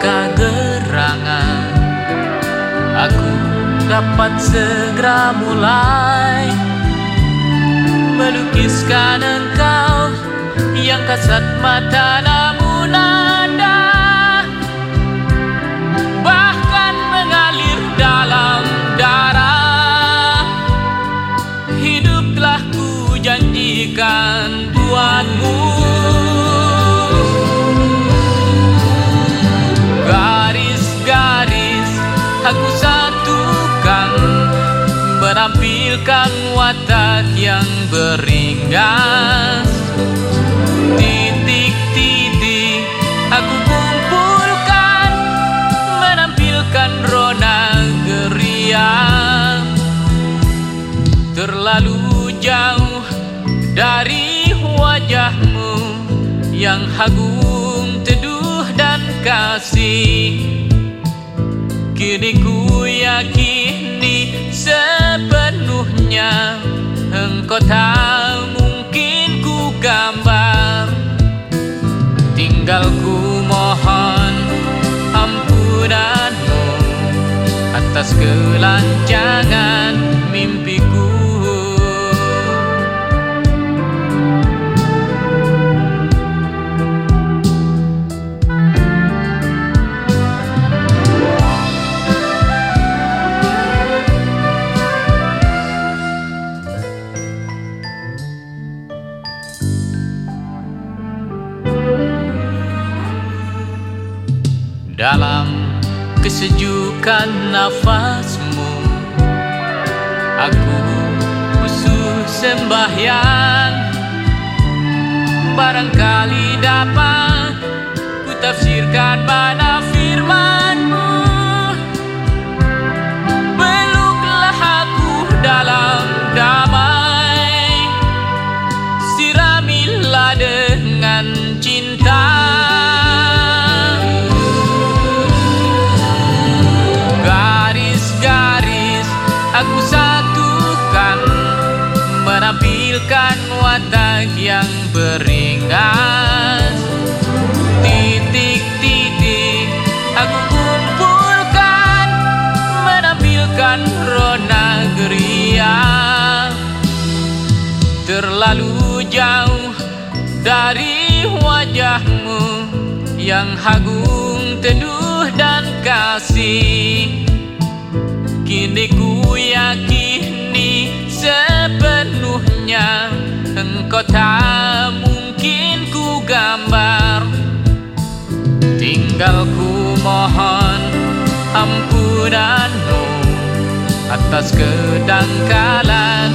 manakah gerangan Aku dapat segera mulai Melukiskan engkau Yang kasat mata namun ada. Bahkan mengalir dalam darah. Hidup telah ku janjikan buatmu aku satukan Menampilkan watak yang beringas. Titik-titik aku kumpulkan Menampilkan rona geria. Terlalu jauh dari wajahmu Yang agung, teduh dan kasih Kini ku yakini sepenuhnya Engkau tak mungkin ku gambar. Tinggal ku mohon ampunanmu Atas kelancangan Dalam kesejukan nafasmu. Aku khusus sembahyang. Barangkali dapat ku tafsirkan mana firmanmu aku satukan Menampilkan watak yang beringas. Titik-titik aku kumpulkan Menampilkan rona geria. Terlalu jauh dari wajahmu Yang agung, teduh dan kasih Kini ku yakini sepenuhnya Engkau tak mungkin ku gambar. Tinggal ku mohon ampunanmu Atas kedangkalan